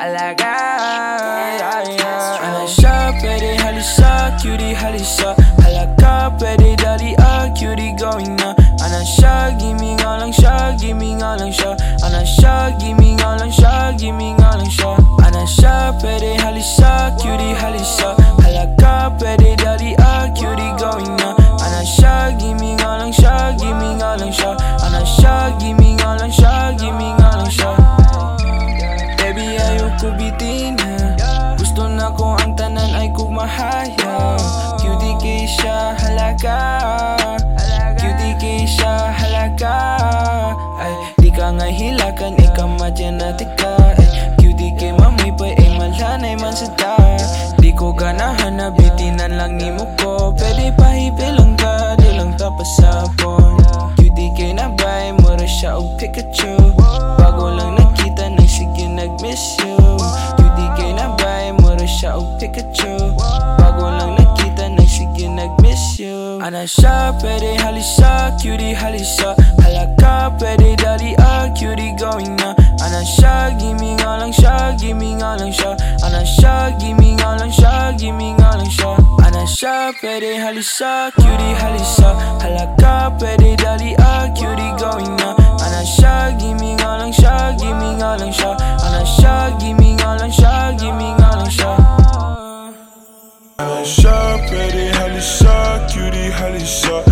alaga yeah, yeah. Ana siya, pwede halisa Cutie halisa Halaka, pwede dali ah Cutie going na Ana siya, gimme nga lang siya Gimme nga lang siya Ana siya, gimme nga lang siya Gimme nga lang siya Ana siya, pwede halisa Cutie halisa Halaka, pwede dali ah Cutie going na Ana siya, gimme nga lang siya Gimme nga lang siya Ana siya, gimme nga lang siya Gimme siya halaga. Cutie kay siya halaga. Ay, di ka nga hilakan, ikaw matematika Ay, cutie kay mamay pa, ay malanay man sa ta Di ko ganahan na bitinan lang ni mo ko. Pwede pahipilang ka, di lang tapasapon Cutie kay nabay, mura siya og Pikachu. Bago lang nakita, nang sige nag-miss you. Cutie kay nabay, mura siya og Pikachu nag-miss you Ana siya, pwede halisa, cutie halisa Halaka, pwede dali ah, cutie going na Ana siya, gimme nga lang siya, gimme nga lang siya Ana siya, gimme nga lang siya, gimme nga lang siya Ana siya, pwede halisa, cutie halisa Halaka, pwede dali ah, cutie going na Ana siya, gimme nga lang siya, gimme nga lang siya Ana siya, gimme nga lang siya, gimme nga lang siya Ana siya, pwede halisa, cutie halisa